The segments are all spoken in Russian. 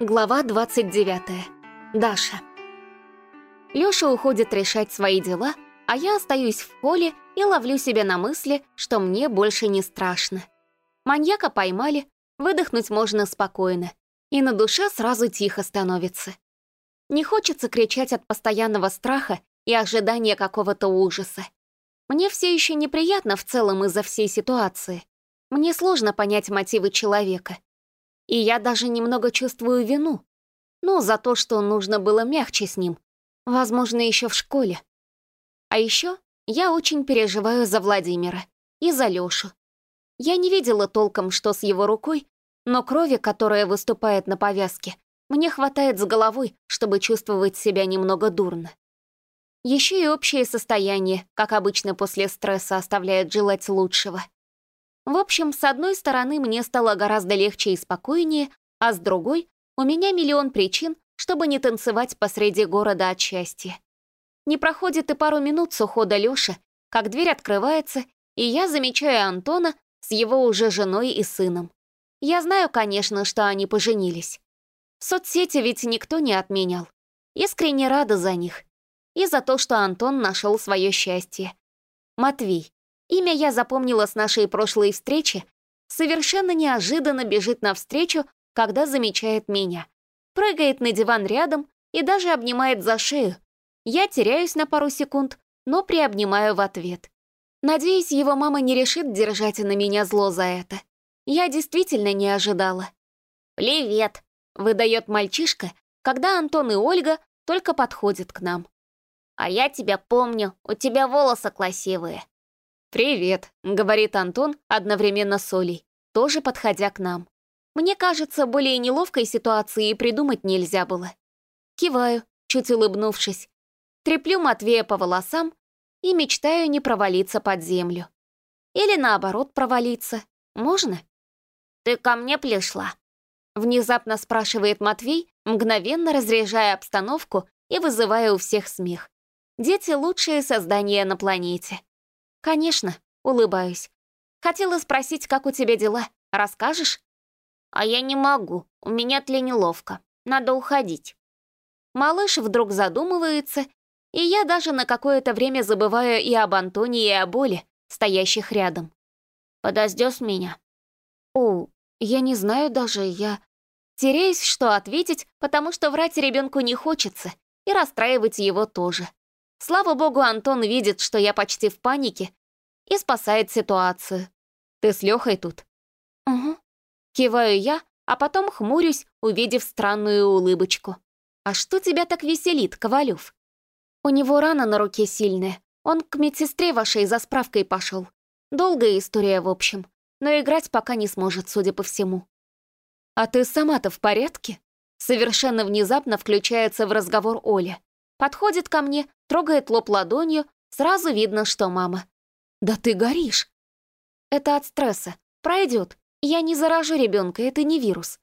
Глава 29. Даша. Лёша уходит решать свои дела, а я остаюсь в поле и ловлю себя на мысли, что мне больше не страшно. Маньяка поймали, выдохнуть можно спокойно, и на душе сразу тихо становится. Не хочется кричать от постоянного страха и ожидания какого-то ужаса. Мне все еще неприятно в целом из-за всей ситуации. Мне сложно понять мотивы человека. И я даже немного чувствую вину. Ну, за то, что нужно было мягче с ним. Возможно, еще в школе. А еще я очень переживаю за Владимира и за Лешу. Я не видела толком, что с его рукой, но крови, которая выступает на повязке, мне хватает с головой, чтобы чувствовать себя немного дурно. Еще и общее состояние, как обычно после стресса, оставляет желать лучшего. В общем, с одной стороны, мне стало гораздо легче и спокойнее, а с другой — у меня миллион причин, чтобы не танцевать посреди города от счастья. Не проходит и пару минут с ухода Лёши, как дверь открывается, и я замечаю Антона с его уже женой и сыном. Я знаю, конечно, что они поженились. Соцсети ведь никто не отменял. Искренне рада за них. И за то, что Антон нашел свое счастье. Матвей, Имя я запомнила с нашей прошлой встречи. Совершенно неожиданно бежит навстречу, когда замечает меня. Прыгает на диван рядом и даже обнимает за шею. Я теряюсь на пару секунд, но приобнимаю в ответ. Надеюсь, его мама не решит держать на меня зло за это. Я действительно не ожидала. «Привет», — выдает мальчишка, когда Антон и Ольга только подходят к нам. «А я тебя помню, у тебя волосы красивые». «Привет», — говорит Антон одновременно с Олей, тоже подходя к нам. Мне кажется, более неловкой ситуации придумать нельзя было. Киваю, чуть улыбнувшись. Треплю Матвея по волосам и мечтаю не провалиться под землю. Или наоборот провалиться. Можно? «Ты ко мне пришла?» Внезапно спрашивает Матвей, мгновенно разряжая обстановку и вызывая у всех смех. Дети — лучшие создания на планете. «Конечно», — улыбаюсь. «Хотела спросить, как у тебя дела. Расскажешь?» «А я не могу. У меня тле неловко. Надо уходить». Малыш вдруг задумывается, и я даже на какое-то время забываю и об Антоне, и о Боле, стоящих рядом. «Подождешь меня?» «О, я не знаю даже, я...» Теряюсь, что ответить, потому что врать ребенку не хочется, и расстраивать его тоже. Слава богу, Антон видит, что я почти в панике, и спасает ситуацию. «Ты с Лёхой тут?» «Угу». Киваю я, а потом хмурюсь, увидев странную улыбочку. «А что тебя так веселит, Ковалев?» «У него рана на руке сильная. Он к медсестре вашей за справкой пошел. Долгая история, в общем, но играть пока не сможет, судя по всему». «А ты сама-то в порядке?» Совершенно внезапно включается в разговор Оля. Подходит ко мне, трогает лоб ладонью, сразу видно, что мама. «Да ты горишь!» «Это от стресса. Пройдет. Я не заражу ребенка, это не вирус.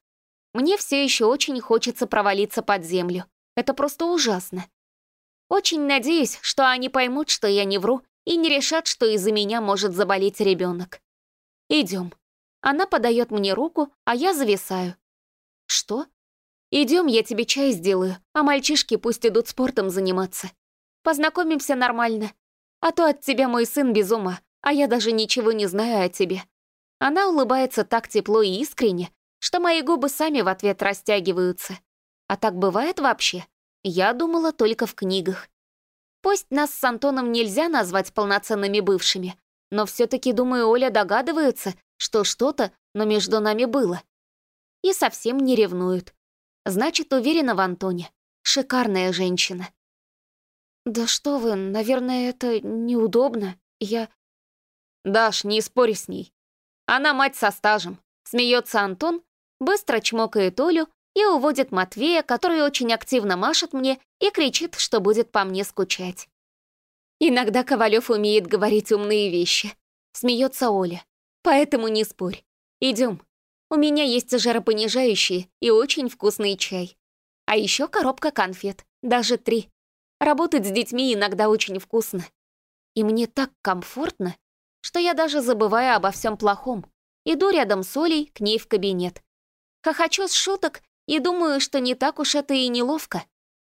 Мне все еще очень хочется провалиться под землю. Это просто ужасно. Очень надеюсь, что они поймут, что я не вру, и не решат, что из-за меня может заболеть ребенок. Идем. Она подает мне руку, а я зависаю. Что? Идем, я тебе чай сделаю, а мальчишки пусть идут спортом заниматься. Познакомимся нормально. А то от тебя мой сын без ума, а я даже ничего не знаю о тебе». Она улыбается так тепло и искренне, что мои губы сами в ответ растягиваются. А так бывает вообще? Я думала только в книгах. Пусть нас с Антоном нельзя назвать полноценными бывшими, но все таки думаю, Оля догадывается, что что-то, но между нами было. И совсем не ревнует. Значит, уверена в Антоне. Шикарная женщина. «Да что вы, наверное, это неудобно. Я...» «Даш, не спорь с ней. Она мать со стажем». Смеется Антон, быстро чмокает Олю и уводит Матвея, который очень активно машет мне и кричит, что будет по мне скучать. Иногда Ковалев умеет говорить умные вещи. Смеется Оля. Поэтому не спорь. Идем. У меня есть жаропонижающие и очень вкусный чай. А еще коробка конфет, даже три. Работать с детьми иногда очень вкусно. И мне так комфортно, что я даже забываю обо всем плохом. Иду рядом с Олей к ней в кабинет. Хохочу с шуток и думаю, что не так уж это и неловко.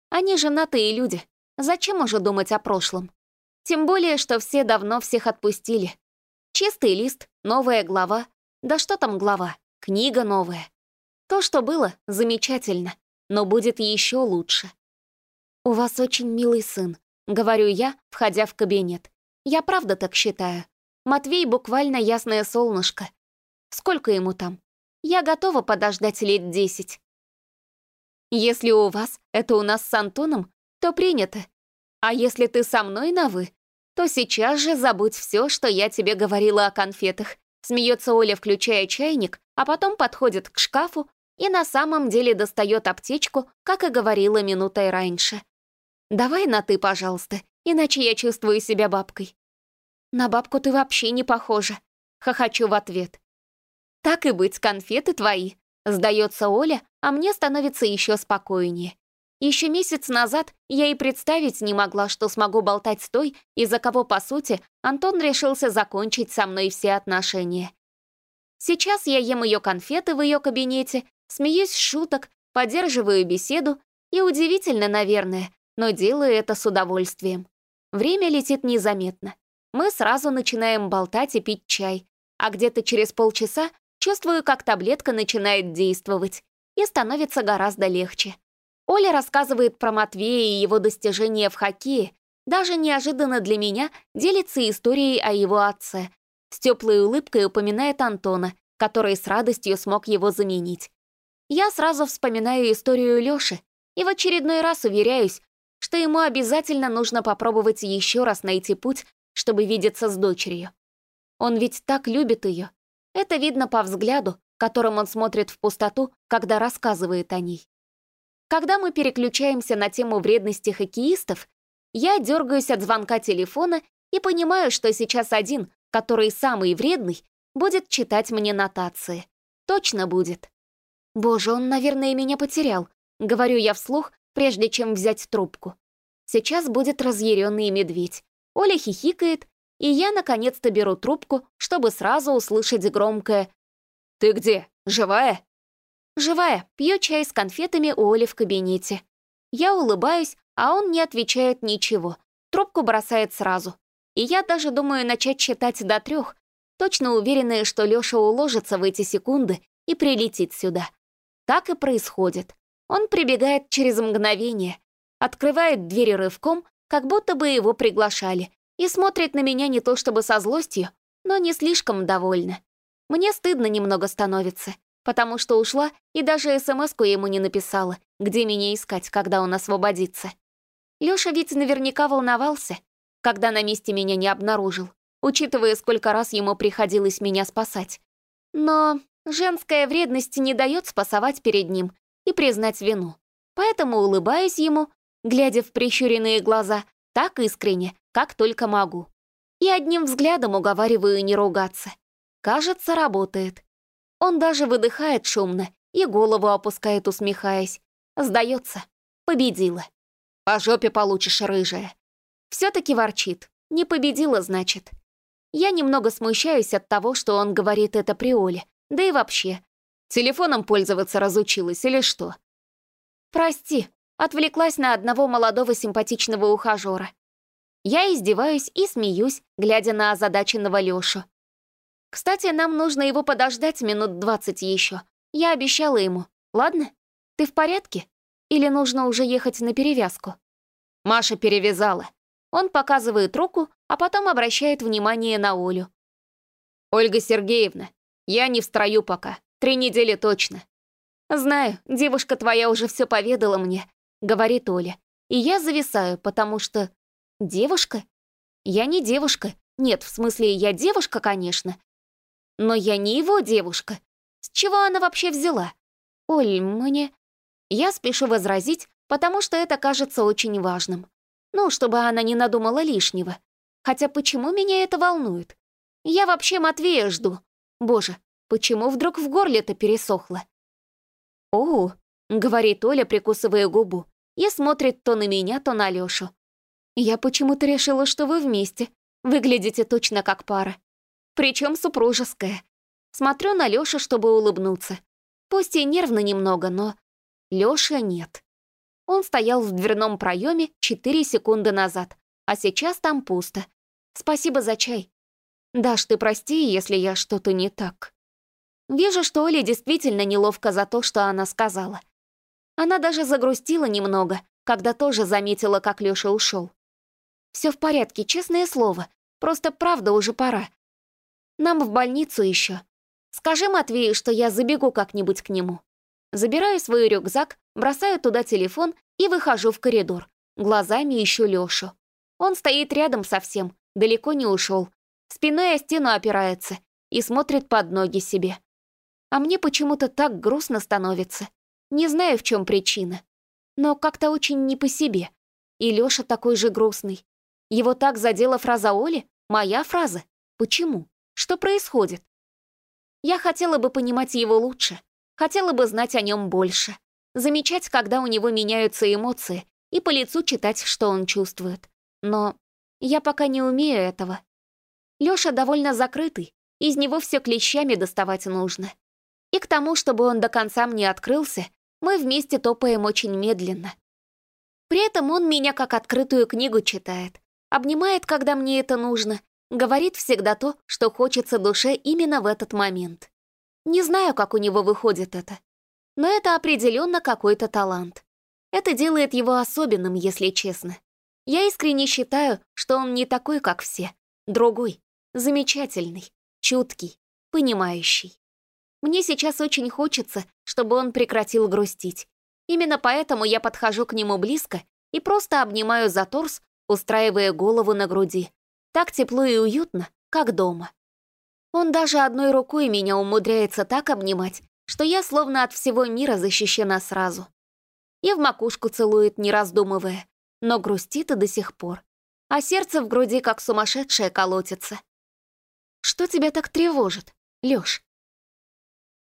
Они женатые люди. Зачем уже думать о прошлом? Тем более, что все давно всех отпустили. Чистый лист, новая глава. Да что там глава? Книга новая. То, что было, замечательно, но будет еще лучше. «У вас очень милый сын», — говорю я, входя в кабинет. Я правда так считаю. Матвей буквально ясное солнышко. Сколько ему там? Я готова подождать лет десять. Если у вас это у нас с Антоном, то принято. А если ты со мной на «вы», то сейчас же забудь все, что я тебе говорила о конфетах. Смеется Оля, включая чайник, а потом подходит к шкафу и на самом деле достает аптечку, как и говорила минутой раньше. «Давай на «ты», пожалуйста, иначе я чувствую себя бабкой». «На бабку ты вообще не похожа», — хохочу в ответ. «Так и быть, конфеты твои», — сдается Оля, а мне становится еще спокойнее. Еще месяц назад я и представить не могла, что смогу болтать с той, из-за кого, по сути, Антон решился закончить со мной все отношения. Сейчас я ем ее конфеты в ее кабинете, смеюсь шуток, поддерживаю беседу, и удивительно, наверное, но делаю это с удовольствием. Время летит незаметно. Мы сразу начинаем болтать и пить чай, а где-то через полчаса чувствую, как таблетка начинает действовать, и становится гораздо легче. Оля рассказывает про Матвея и его достижения в хоккее, даже неожиданно для меня делится историей о его отце. С теплой улыбкой упоминает Антона, который с радостью смог его заменить. Я сразу вспоминаю историю Лёши и в очередной раз уверяюсь, что ему обязательно нужно попробовать еще раз найти путь, чтобы видеться с дочерью. Он ведь так любит ее. Это видно по взгляду, которым он смотрит в пустоту, когда рассказывает о ней. Когда мы переключаемся на тему вредности хоккеистов, я дергаюсь от звонка телефона и понимаю, что сейчас один, который самый вредный, будет читать мне нотации. Точно будет. Боже, он, наверное, меня потерял, говорю я вслух, прежде чем взять трубку. Сейчас будет разъяренный медведь. Оля хихикает, и я наконец-то беру трубку, чтобы сразу услышать громкое «Ты где? Живая?» «Живая, пью чай с конфетами у Оли в кабинете. Я улыбаюсь, а он не отвечает ничего. Трубку бросает сразу. И я даже думаю начать считать до трех, точно уверенная, что Лёша уложится в эти секунды и прилетит сюда. Так и происходит. Он прибегает через мгновение, открывает двери рывком, как будто бы его приглашали, и смотрит на меня не то чтобы со злостью, но не слишком довольна. Мне стыдно немного становится, потому что ушла и даже смс-ку ему не написала, где меня искать, когда он освободится. Лёша ведь наверняка волновался, когда на месте меня не обнаружил, учитывая, сколько раз ему приходилось меня спасать. Но женская вредность не дает спасовать перед ним и признать вину. Поэтому улыбаюсь ему глядя в прищуренные глаза, так искренне, как только могу. И одним взглядом уговариваю не ругаться. Кажется, работает. Он даже выдыхает шумно и голову опускает, усмехаясь. Сдается. Победила. По жопе получишь, рыжая. Все-таки ворчит. Не победила, значит. Я немного смущаюсь от того, что он говорит это при Оле. Да и вообще. Телефоном пользоваться разучилась или что? Прости, Отвлеклась на одного молодого симпатичного ухажера. Я издеваюсь и смеюсь, глядя на озадаченного Лёшу. Кстати, нам нужно его подождать минут двадцать еще. Я обещала ему. Ладно? Ты в порядке? Или нужно уже ехать на перевязку? Маша перевязала. Он показывает руку, а потом обращает внимание на Олю. «Ольга Сергеевна, я не в строю пока. Три недели точно». «Знаю, девушка твоя уже все поведала мне говорит Оля. И я зависаю, потому что... Девушка? Я не девушка. Нет, в смысле, я девушка, конечно. Но я не его девушка. С чего она вообще взяла? Оль, мне... Я спешу возразить, потому что это кажется очень важным. Ну, чтобы она не надумала лишнего. Хотя почему меня это волнует? Я вообще Матвея жду. Боже, почему вдруг в горле-то пересохло? «О», — говорит Оля, прикусывая губу, и смотрит то на меня, то на Лёшу. Я почему-то решила, что вы вместе. Выглядите точно как пара. Причем супружеская. Смотрю на Лёшу, чтобы улыбнуться. Пусть и нервно немного, но... Лёша нет. Он стоял в дверном проеме 4 секунды назад, а сейчас там пусто. Спасибо за чай. Даш, ты прости, если я что-то не так. Вижу, что Оля действительно неловко за то, что она сказала. Она даже загрустила немного, когда тоже заметила, как Лёша ушел. Все в порядке, честное слово. Просто правда уже пора. Нам в больницу еще. Скажи Матвею, что я забегу как-нибудь к нему. Забираю свой рюкзак, бросаю туда телефон и выхожу в коридор. Глазами ищу Лёшу. Он стоит рядом совсем, далеко не ушел. Спиной о стену опирается и смотрит под ноги себе. А мне почему-то так грустно становится. Не знаю, в чем причина. Но как-то очень не по себе. И Лёша такой же грустный. Его так задела фраза Оли? Моя фраза? Почему? Что происходит? Я хотела бы понимать его лучше. Хотела бы знать о нем больше. Замечать, когда у него меняются эмоции, и по лицу читать, что он чувствует. Но я пока не умею этого. Лёша довольно закрытый, из него все клещами доставать нужно. И к тому, чтобы он до конца мне открылся, мы вместе топаем очень медленно. При этом он меня как открытую книгу читает, обнимает, когда мне это нужно, говорит всегда то, что хочется душе именно в этот момент. Не знаю, как у него выходит это, но это определенно какой-то талант. Это делает его особенным, если честно. Я искренне считаю, что он не такой, как все. Другой, замечательный, чуткий, понимающий. Мне сейчас очень хочется, чтобы он прекратил грустить. Именно поэтому я подхожу к нему близко и просто обнимаю за торс, устраивая голову на груди. Так тепло и уютно, как дома. Он даже одной рукой меня умудряется так обнимать, что я словно от всего мира защищена сразу. И в макушку целует, не раздумывая, но грустит и до сих пор. А сердце в груди как сумасшедшее колотится. Что тебя так тревожит, Лёш?